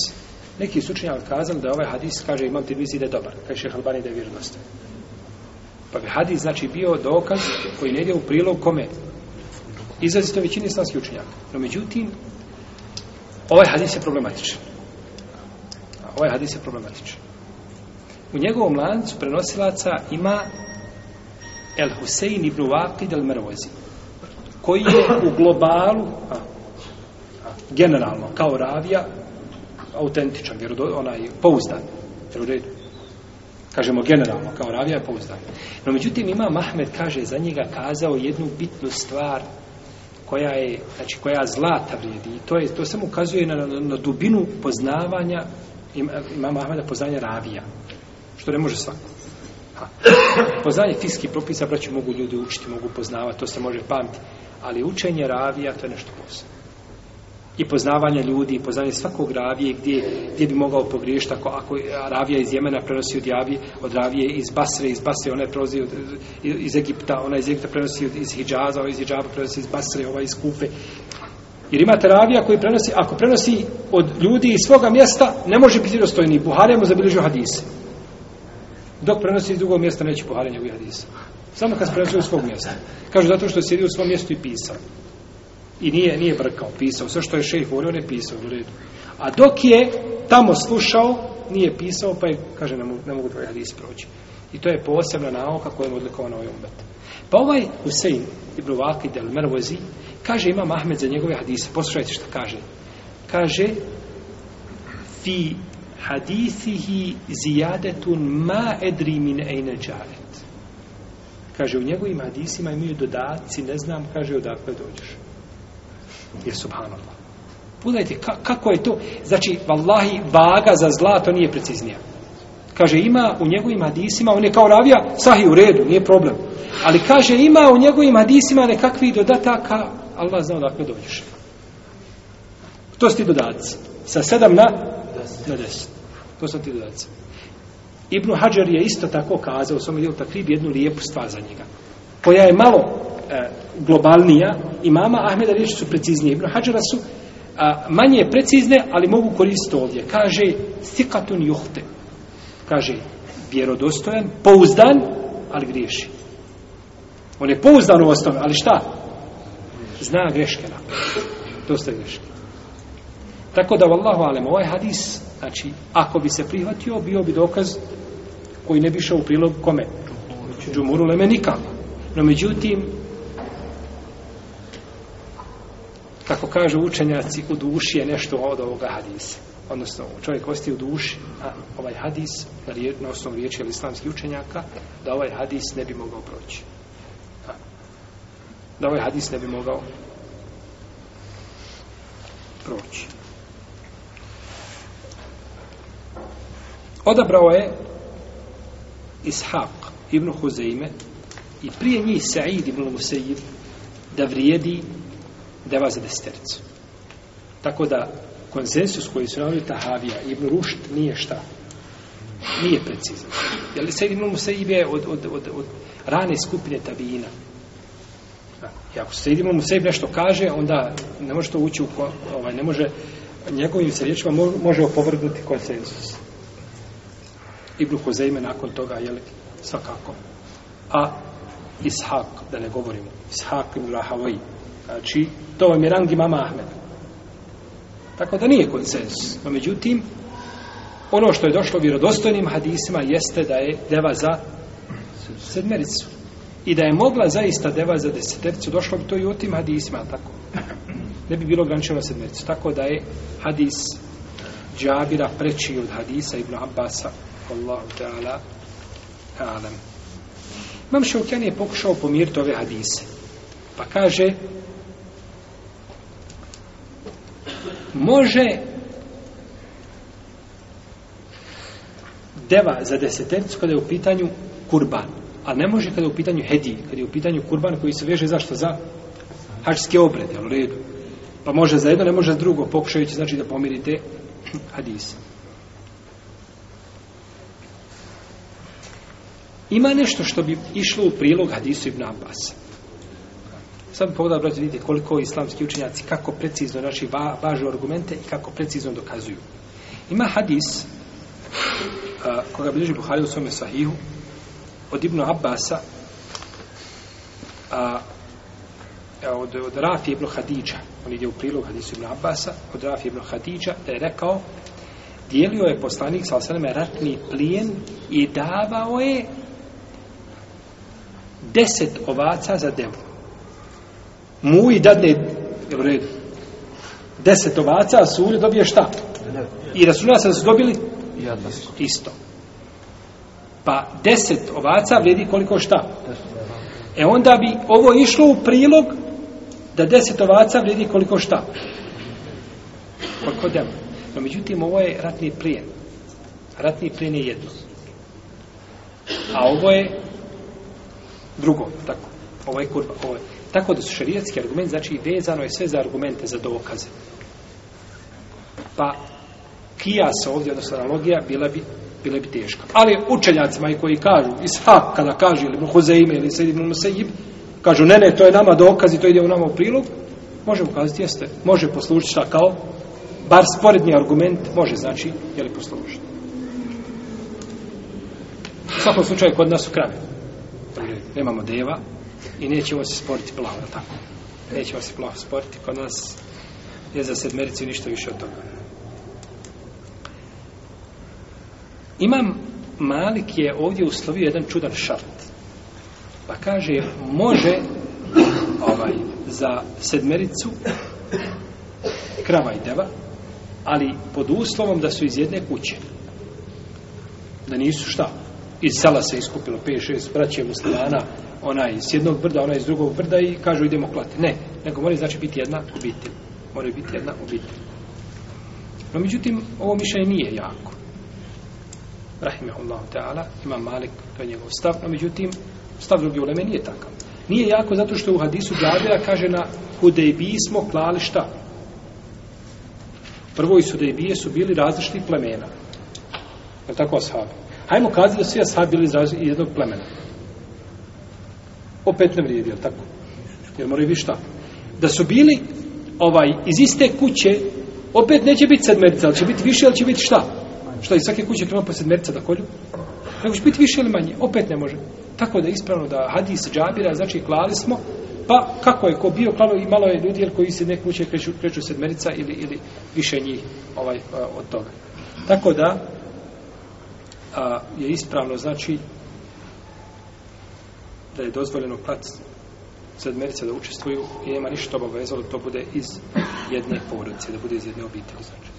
B: neki su učenjali kazali da ovaj hadis, kaže, imam ti da je dobar, kaže šeha Albani da je vjerodostojan. Pa bi hadis, znači, bio dokaz koji ne ide u prilog kome? Izrazito većini islamskih učenjaka. No, međutim, ovaj hadis je problematičan. Ovaj hadis je problematičan. U njegovom lancu prenosilaca ima El Husein ibn Waqid el Mervozi koji je u globalu a, a, generalno kao ravija autentičan, vjerodo, onaj pouzdan. Jer u redu? Kažemo generalno, kao ravija je pouzdan. No međutim ima Mahmed kaže za njega kazao jednu bitnu stvar koja je, znači koja zlata vrijedi. I to, je, to samo ukazuje na, na, na dubinu poznavanja ima, ima Mahmeda poznanja ravija. Što ne može svako. Ha. Poznanje fiskih propisa, braći, mogu ljudi učiti, mogu poznavati, to se može pamtiti ali učenje ravija to je nešto posebno. i poznavanje ljudi, i poznavanje svakog ravije gdje, gdje bi mogao pogriješiti ako, ako ravija iz Jemena prenosi od, javije, od ravije iz Basre, iz Basre ona prenosi od, iz Egipta, ona iz Egipta prenosi od, iz Hidžaza, ovaj iz Hidžaba prenosi iz Basre, ova iz Kufe. Jer imate ravija koji prenosi, ako prenosi od ljudi iz svoga mjesta, ne može biti dostojni. Buharija mu zabilježio hadise. Dok prenosi iz drugog mjesta, neće Buharija njegovi hadise. Samo kad se u svog mjesta. Kažu zato što je sjedio u svom mjestu i pisao. I nije, nije brkao, pisao. Sve što je šejh volio, ne pisao u redu. A dok je tamo slušao, nije pisao, pa je, kaže, ne mogu, ne mogu tvoj hadis proći. I to je posebna nauka koja je odlikovana ovaj umet. Pa ovaj Husein ibn Vakid el Mervozi kaže ima Mahmed za njegove hadise. Poslušajte što kaže. Kaže fi hadisihi zijadetun ma edri min ejne džaret. Kaže, u njegovim hadisima imaju dodaci, ne znam, kaže, odakle dođeš. Je subhanallah. Pogledajte, ka, kako je to? Znači, vallahi, vaga za zlato nije preciznija. Kaže, ima u njegovim hadisima, on je kao ravija, sahi u redu, nije problem. Ali kaže, ima u njegovim hadisima nekakvi dodataka, Allah zna odakle dođeš. To su ti dodaci. Sa sedam na, na deset. To su ti dodaci. Ibnu Hajar je isto tako kazao u svom dijelu takrib jednu lijepu stvar za njega. Koja je malo e, globalnija i mama Ahmeda riječi su preciznije. Ibnu Hadžara su a, manje precizne, ali mogu koristiti ovdje. Kaže, sikatun juhte. Kaže, vjerodostojan, pouzdan, ali griješi. On je pouzdan u osnovi, ali šta? Zna greške. Dosta greške. Tako da, vallahu alem, ovaj hadis, znači, ako bi se prihvatio, bio bi dokaz koji ne bi šao u prilog kome? Džumuru leme nikako. No, međutim, kako kažu učenjaci, u duši je nešto od ovoga hadisa. Odnosno, čovjek ostaje u duši, a ovaj hadis, na, rije, na osnovu riječi islamskih učenjaka, da ovaj hadis ne bi mogao proći. A, da ovaj hadis ne bi mogao proći. Odabrao je Ishaq ibn Huzeime i prije njih Sa'id ibn Musejib da vrijedi deva za destercu. Tako da konsensus koji su navili Tahavija ibn Rušt nije šta? Nije precizan. Jer Sa'id ibn Musejib je od, od, od, od rane skupine tabijina. I ako Sa'id ibn Musejib nešto kaže, onda ne može to ući u, ovaj, ne može njegovim se riječima može opovrgnuti konsensus. Ibn Huzeime nakon toga, jel, svakako. A Ishak, da ne govorimo, Ishak ibn Rahavaj, znači, to vam je rang imama Ahmed. Tako da nije konsensus. No, međutim, ono što je došlo vjerodostojnim hadisima jeste da je deva za sedmericu. I da je mogla zaista deva za desetericu, došlo bi to i u tim hadisima, tako. Ne bi bilo ograničeno sedmericu. Tako da je hadis Džabira preći od hadisa Ibn Abbasa Allahu ta'ala alam. Imam Šaukjan je pokušao pomiriti ove hadise. Pa kaže može deva za desetericu kada je u pitanju kurban. A ne može kada je u pitanju hedij, kada je u pitanju kurban koji se veže zašto? Za hačske obrede, ali u redu. Pa može za jedno, ne može za drugo, pokušajući znači da pomirite [CLEARS THROAT] hadise. Ima nešto što bi išlo u prilog hadisu Ibn Abbas. Sad bi pogledali, braći, vidite koliko islamski učenjaci, kako precizno naši va, važu argumente i kako precizno dokazuju. Ima hadis, a, koga bliži Buhari u svome sahihu, od Ibn Abbasa, a, od, od Rafi ibn Hadidža, on ide u prilog hadisu Ibn Abbasa, od Rafi ibn Hadidža, da je rekao, dijelio je poslanik, sa osaname, ratni plijen i davao je deset ovaca za devu. Mu i dadne, je u redu, deset ovaca, a suri dobije šta? I rasulja se da su dobili? Isto. Pa deset ovaca vrijedi koliko šta? E onda bi ovo išlo u prilog da deset ovaca vrijedi koliko šta? Koliko deva. No, međutim, ovo je ratni plijen. Ratni plijen je jedno. A ovo je drugo, tako. Ovo je kurba, ovo je. Tako da su šarijatski argument, znači vezano je sve za argumente, za dokaze. Pa kijas ovdje, odnosno analogija, bila bi, bila bi teška. Ali učenjacima i koji kažu, Ishak kada kaže, ili Muhuzeime, ili Sejid ibn Musejib, kažu, ne, ne, to je nama dokaz i to ide u nama u prilog, može ukazati, jeste, može poslužiti šta kao, bar sporedni argument, može znači, je li poslužiti. U svakom slučaju, kod nas su krave. Nemamo deva i nećemo se sporiti plavo, tako. Nećemo se plavo sporiti, kod nas je za sedmericu ništa više od toga. Imam Malik je ovdje uslovio jedan čudan šart. Pa kaže, može ovaj, za sedmericu krava i deva, ali pod uslovom da su iz jedne kuće. Da nisu šta? Iz sela se iskupilo 5-6 braće muslimana, onaj iz jednog brda, onaj iz drugog brda i kažu idemo klati. Ne, nego mora znači biti jedna obitelj. Mora biti jedna obitelj. No, međutim, ovo mišljenje nije jako. Rahimahullahu ta'ala, ima Malik, to je njegov stav, no međutim, stav drugi uleme nije takav. Nije jako zato što u hadisu Džabira kaže na Hudejbiji smo klali šta? Prvo i Sudejbije su bili različiti plemena. Je tako ashabi? Hajmo kazi da svi ashabi bili iz jednog plemena. Opet ne vrijedi, je tako? Jer moraju biti šta? Da su bili ovaj, iz iste kuće, opet neće biti sedmerica, ali će biti više, ali će biti šta? Šta iz svake kuće treba po sedmerica da kolju? Nego će biti više ili manje, opet ne može. Tako da je ispravno da hadis džabira, znači klali smo, pa kako je ko bio klalo i malo je ljudi jer koji se neke kuće kreću, kreću sedmerica ili, ili više njih ovaj, od toga. Tako da a, je ispravno, znači da je dozvoljeno klati sedmerica da učestvuju i nema ništa obavezalo da to bude iz jedne porodice, da bude iz jedne obitelji, znači.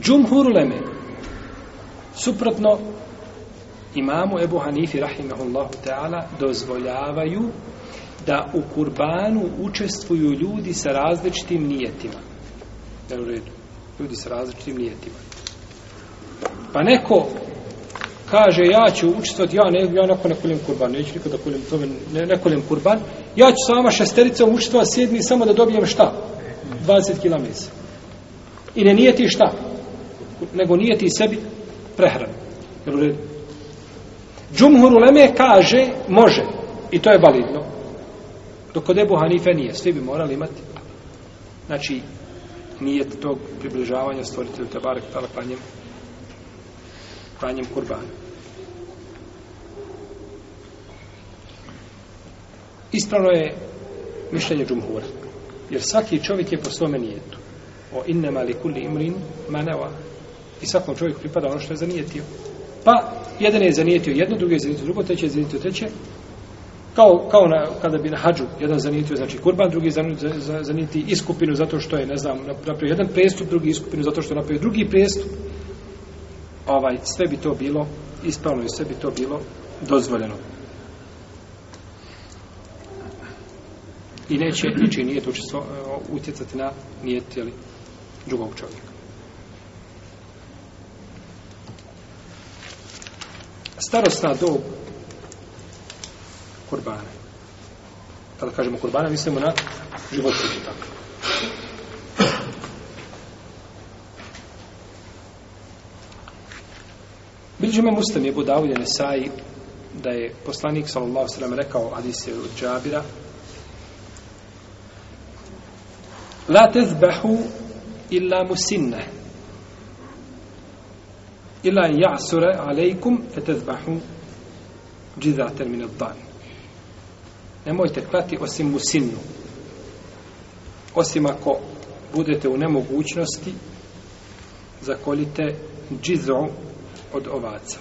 B: Džumhur Leme, suprotno imamu Ebu Hanifi, rahimahullahu ta'ala, dozvoljavaju da u kurbanu učestvuju ljudi sa različitim nijetima. Da u redu. Ljudi sa različitim nijetima. Pa neko kaže ja ću učestvovati, ja ne, ja neko ne koljem kurban, neću nikada da koljem tome, ne, ne koljem kurban, ja ću s vama šestericom učestvovati sedmi samo da dobijem šta? 20 kila mesa. I ne nijeti šta? Nego nijeti sebi prehranu. Jel u redu? Džumhur Uleme kaže, može. I to je validno. Dok kod Ebu Hanife nije. Svi bi morali imati. Znači, nijet tog približavanja stvoritelju Tebarek Tala klanjem klanjem kurbana. Ispravno je mišljenje džumhura. Jer svaki čovjek je po svome nijetu. O innema li kulli imrin maneva. I svakom čovjeku pripada ono što je zanijetio. Pa, jedan je zanijetio jedno, drugi je zanijetio drugo, treće je zanijetio treće. Kao, kao na, kada bi na hađu jedan zanitio, znači kurban, drugi zaniti iskupinu zato što je, ne znam, napravio jedan prestup, drugi iskupinu zato što je napravio drugi prestup ovaj, sve bi to bilo ispravno i sve bi to bilo dozvoljeno. I neće niči nijet učestvo, e, utjecati na nijet jeli, drugog čovjeka. Starostna dob kurbana. Kada kažemo kurbana, mislimo na životinje tako. Bilježi me muslim je Budavulje Nesai da je poslanik sallallahu sallam rekao hadise od Džabira La tezbahu illa musinne illa ja'sure alejkum fe tezbahu džizaten min dan nemojte klati osim musinnu osim ako budete u nemogućnosti zakolite džizu od ovaca.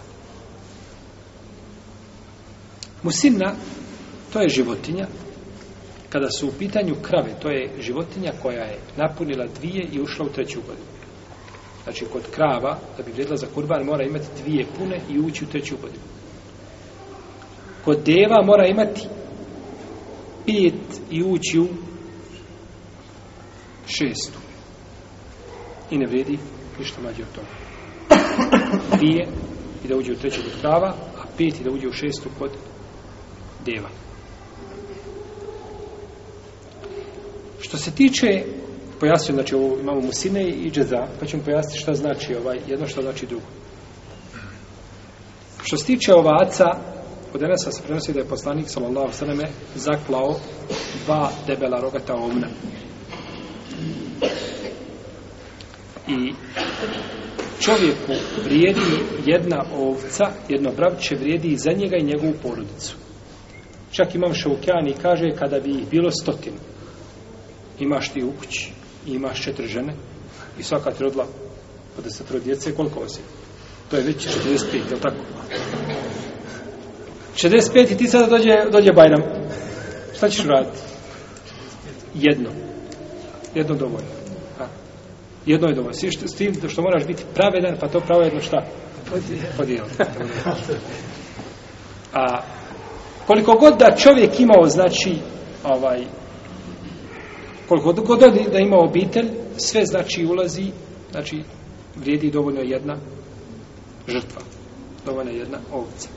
B: Musinna, to je životinja, kada su u pitanju krave, to je životinja koja je napunila dvije i ušla u treću godinu. Znači, kod krava, da bi vrijedila za kurban, mora imati dvije pune i ući u treću godinu. Kod deva mora imati pet i ući u šestu. I ne vredi ništa mlađe od toga dvije i da uđe u treću kod krava, a pet i da uđe u šestu kod deva. Što se tiče, pojasnio, znači ovo imamo musine i džeza, pa ćemo pojasniti šta znači ovaj, jedno šta znači drugo. Što se tiče ovaca, od Enesa se prenosi da je poslanik, sallallahu sallam, zaklao dva debela rogata ovna. I čovjeku vrijedi jedna ovca, jedno bravče vrijedi i za njega i njegovu porodicu. Čak imam šaukjan i kaže kada bi ih bilo stotinu. Imaš ti u kući, imaš četiri žene i svaka ti rodila po desetro djece, koliko vas je? To je već 45, je li tako? 65 i ti sada dođe, dođe Bajram. Šta ćeš raditi? Jedno. Jedno dovoljno. Jedno je dovoljno. Svi što, s tim što moraš biti pravedan, pa to pravo jedno šta? Podijeliti. A koliko god da čovjek imao, znači, ovaj, koliko god da ima obitelj, sve znači ulazi, znači, vrijedi dovoljno jedna žrtva. Dovoljno jedna ovca.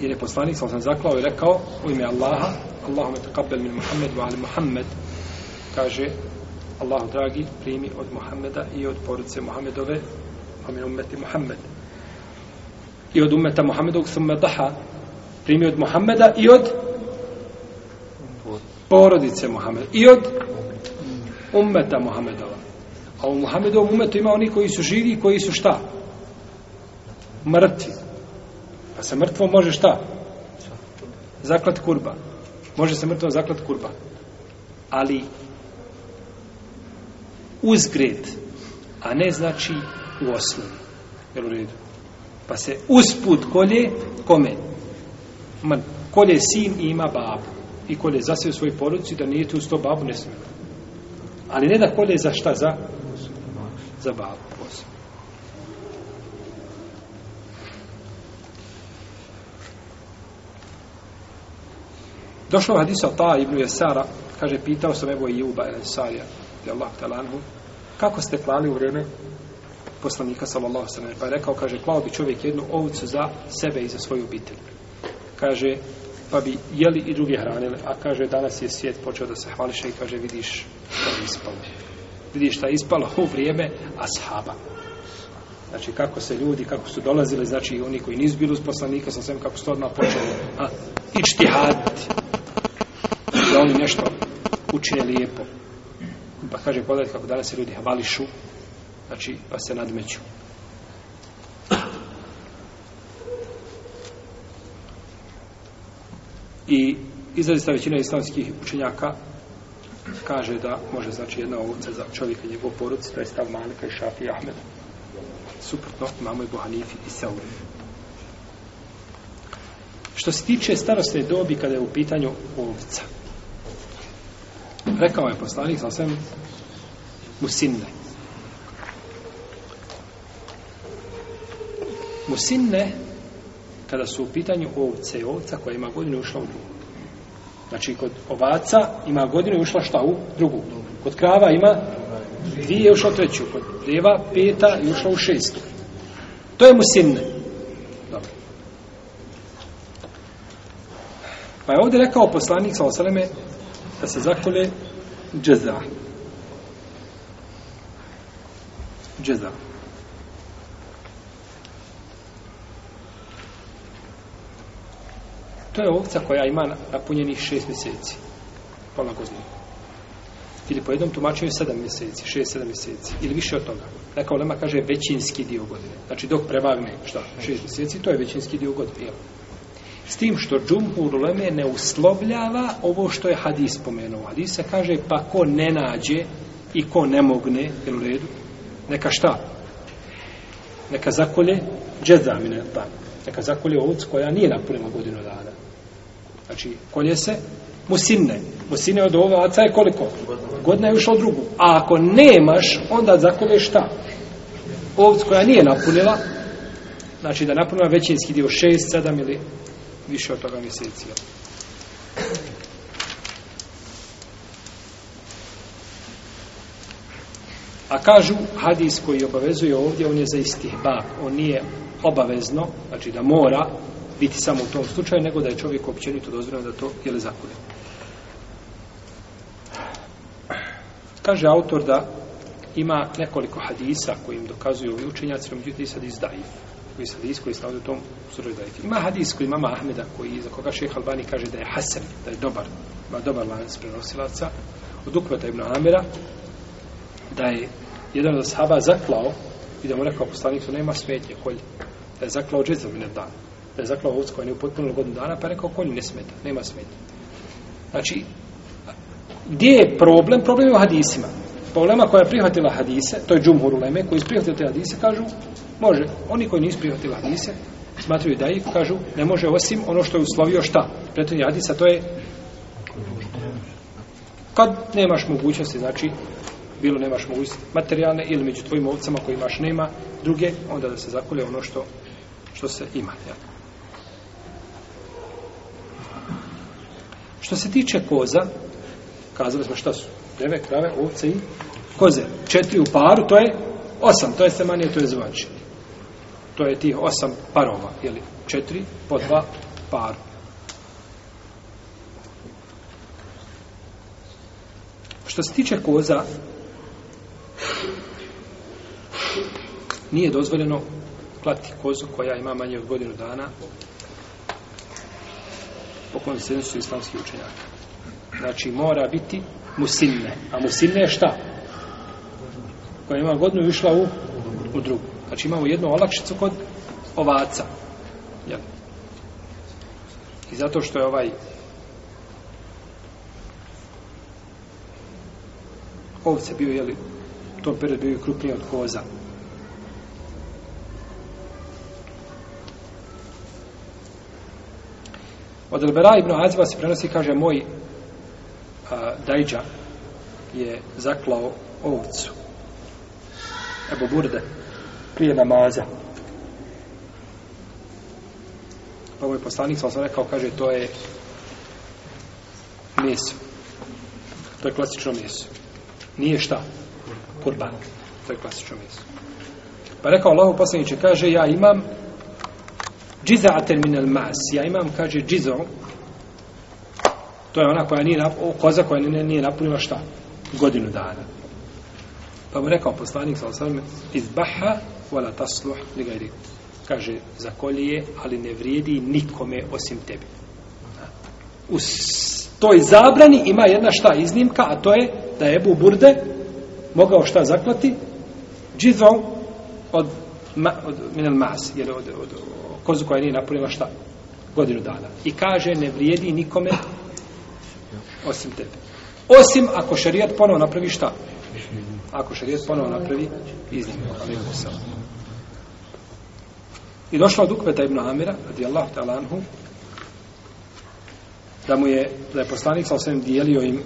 B: Jer je poslanik, sam zaklao i rekao u ime Allaha, Allahume taqabbal min Muhammed wa ali Muhammed, kaže, Allahu dragi, primi od Muhammeda i od porodice Muhammedove, pa a min ummeti Muhammed. I od ummeta Muhammedovog thumme daha, primi od Muhammeda i od porodice Muhammed. I od ummeta Muhammedova. A u Muhammedovom umetu ima oni koji su živi i koji su šta? Mrtvi. Pa se mrtvo može šta? Zaklat kurba. Može se mrtvo zaklat kurba. Ali uzgred, a ne znači u osnovi. Jel u redu? Pa se usput kolje kome? Man, kolje sin i ima babu. I kolje za sve u svojoj porodici da nije tu sto babu ne smije. Ali ne da kolje za šta? Za, za babu. Posebno. Došlo hadisa Ta ibn Jesara, kaže, pitao sam Ebu Ijuba el Sarija, Allah talanhu, kako ste klali u vrijeme poslanika sallallahu sallam, pa je rekao, kaže, klao bi čovjek jednu ovcu za sebe i za svoju obitelj. Kaže, pa bi jeli i druge hranili, a kaže, danas je svijet počeo da se hvališe i kaže, vidiš šta je ispalo. Vidiš šta je ispalo u vrijeme ashaba. Znači, kako se ljudi, kako su dolazili, znači, oni koji nisu bili uz poslanika, sa svem, kako su odmah počeli, a, ičtihad, oni nešto učine lijepo. Pa kaže, pogledajte kako danas se ljudi hvališu, znači, pa se nadmeću. I izrazista većina islamskih učenjaka kaže da može znači jedna ovca za čovjeka i njegov porodci, to je stav Malika i Šafi i Ahmed. Suprotno, imamo i Bohanifi i Seuri. Što se tiče starostne dobi kada je u pitanju ovca, rekao je poslanik sa svem musinne. Musinne, kada su u pitanju ovce i ovca koja ima godinu ušla u drugu. Znači, kod ovaca ima godinu ušla šta u drugu. Kod krava ima dvije je ušla u treću. Kod drijeva peta i ušla u šestu. To je musinne. Dobro. Pa je ovdje rekao poslanik sa osaleme da se zakole džeza. Džeza. To je ovca koja ima napunjenih šest mjeseci. Pola godine. Ili po jednom tumačenju sedam mjeseci, šest, sedam mjeseci. Ili više od toga. Neka ulema kaže većinski dio godine. Znači dok prevagne, šta, šest mjeseci, to je većinski dio godine. Jel? S tim što džumhur uleme ne uslovljava ovo što je hadis spomenuo. Hadis kaže pa ko ne nađe i ko ne mogne, jel u redu, neka šta? Neka zakolje džedamine pa. Neka zakolje ovc koja nije napunila godinu dana. Znači, kolje se musinne. Musinne od ovaca je koliko? Godina je ušla drugu. A ako nemaš, onda zakolje šta? Ovc koja nije napunila, znači da napunila većinski dio 6, 7 ili više od toga mjeseci. A kažu, hadis koji obavezuje ovdje, on je za istihbab. On nije obavezno, znači da mora biti samo u tom slučaju, nego da je čovjek općenito dozvoljeno da to, jel, zakune. Kaže autor da ima nekoliko hadisa koji im dokazuju ovi učenjaci, međutim sad izdaji. Koji se hadis koji stavljaju u tom suru daif. Ima hadis koji mama Ahmeda, koji, za koga šeha Albani kaže da je hasan, da je dobar, ima dobar lanac prenosilaca, od Ukveta ibn Amira, da je jedan od sahaba zaklao i da mu rekao poslanik nema smetnje kolje. Da je zaklao džezom mine dan. Da je zaklao ovcu koja je upotpunila godinu dana, pa je rekao kolje ne smeta, nema smetnje. Znači, gdje je problem? Problem je u hadisima. Problema koja je prihvatila hadise, to je džumhur uleme, koji su prihvatili te hadise, kažu, može. Oni koji nisu prihvatili hadise, smatruju da ih, kažu, ne može osim ono što je uslovio šta. Prethodni hadisa, to je kad nemaš mogućnosti, znači, bilo nemaš mogućnosti materijalne ili među tvojim ovcama koji imaš nema druge, onda da se zakolje ono što, što se ima. Ja. Što se tiče koza, kazali smo šta su, deve, krave, ovce i koze. Četiri u paru, to je osam, to je semanije, to je zvač. To je tih osam parova, jeli, četiri po dva par. Što se tiče koza, nije dozvoljeno klati kozu koja ima manje od godinu dana po konsensu islamskih učenjaka. Znači, mora biti musinne. A musinne je šta? Koja ima godinu i išla u, u drugu. Znači, imamo jednu olakšicu kod ovaca. Jel? I zato što je ovaj ovce bio, jeli, u tom periodu bio krupniji od koza. Od Elbera ibn Aziba se prenosi, kaže, moj a, dajđa je zaklao ovcu. Ebu Burde, prije namaza. Pa moj poslanik sam sam rekao, kaže, to je meso. To je klasično meso. Nije šta? Kurban. To je klasično meso. Pa rekao Allahu poslaniče, kaže, ja imam džiza'aten minel mas. Ja imam, kaže, džizo. To je ona koja nije, koza koja nije, nije napunila šta? Godinu dana. Pa mu rekao poslanik, sa osam, izbaha, wala tasluh, ligajri. Kaže, za kolije, ali ne vrijedi nikome osim tebi. U toj zabrani ima jedna šta iznimka, a to je da je Ebu Burde mogao šta zaklati? Džizom od, ma, od minel mas, jer od, od, od kozu koja nije napunila šta? Godinu dana. I kaže, ne vrijedi nikome osim tebe. Osim ako šarijat ponovo napravi šta? Ako šarijet ponovo napravi iznimno. I došla od Ukveta ibn Amira, radijallahu ta'ala anhu, da mu je, da je poslanik sa osvijem dijelio im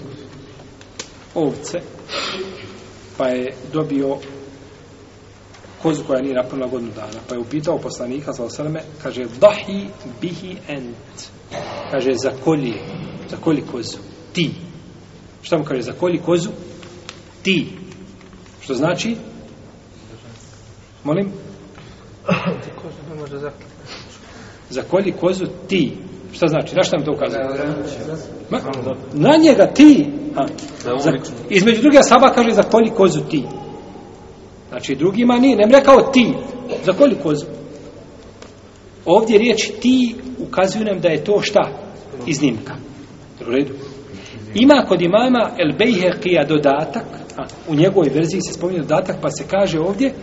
B: ovce, pa je dobio kozu koja nije napunila godinu dana. Pa je upitao poslanika sa osrme, kaže, dahi bihi ent. Kaže, zakolji, zakolji kozu. Ti. Šta mu kaže, zakolji kozu? Ti. Što znači? Molim?
C: Kozu ne može zaklati.
B: Zakolji kozu ti. Šta znači? Na šta nam to ukazuje? Ma, na njega ti. Ha. Za, između druge saba kaže za kolji kozu ti. Znači drugima nije. Nem rekao ti. Za kolji kozu? Ovdje riječ ti ukazuju nam da je to šta? Iznimka. U redu. Ima kod imama El Bejheqija dodatak. A, u njegovoj verziji se spominje dodatak pa se kaže ovdje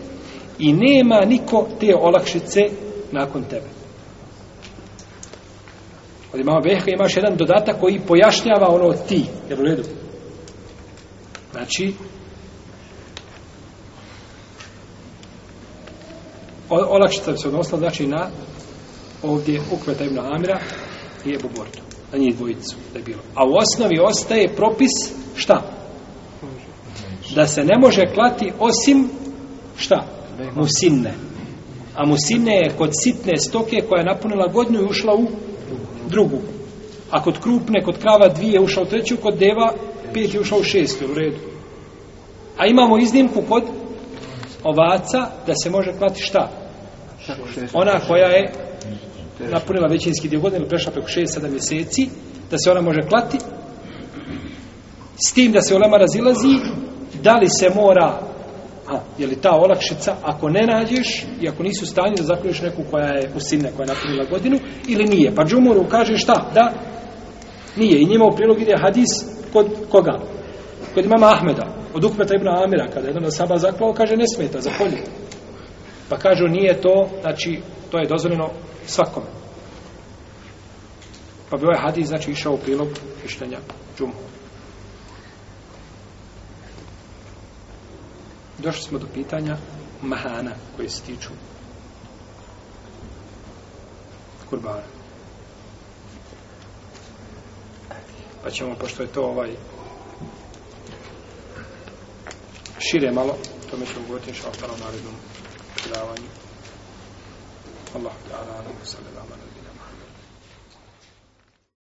B: i nema niko te olakšice nakon tebe. Od imama Behka imaš jedan dodatak koji pojašnjava ono ti. Jel u redu? Znači, olakšica se odnosila, znači, na ovdje Ukveta ibn Amira i Ebu Bordu. Na njih dvojicu da je bilo. A u osnovi ostaje propis šta? Da se ne može klati osim šta? Musinne. A musinne je kod sitne stoke koja je napunila godinu i ušla u drugu. A kod krupne, kod krava dvije ušao u treću, kod deva pet je ušao u šestu, u redu. A imamo iznimku kod ovaca da se može klati šta? Ona koja je napunila većinski dio godine, prešla preko 6-7 mjeseci, da se ona može klati, s tim da se olema razilazi, da li se mora a, je li ta olakšica ako ne nađeš i ako nisi u stanju da zakolješ neku koja je u koja je napunila godinu ili nije, pa džumoru kaže šta, da nije. I njima u prilog ide hadis kod koga? Kod imama Ahmeda od Ukmeta ibn Amira kada jedan od saba zaklao kaže ne smeta, zakolje pa kažu nije to znači to je dozvoljeno svakome. Pa bi ovaj hadis znači išao u prilog mišljenja džumoru. Došli smo do pitanja mahana koje se tiču kurbana. Pa ćemo, pošto je to ovaj šire malo, to mi ćemo govoriti inša Allah narednom predavanju. Allah ta'ala,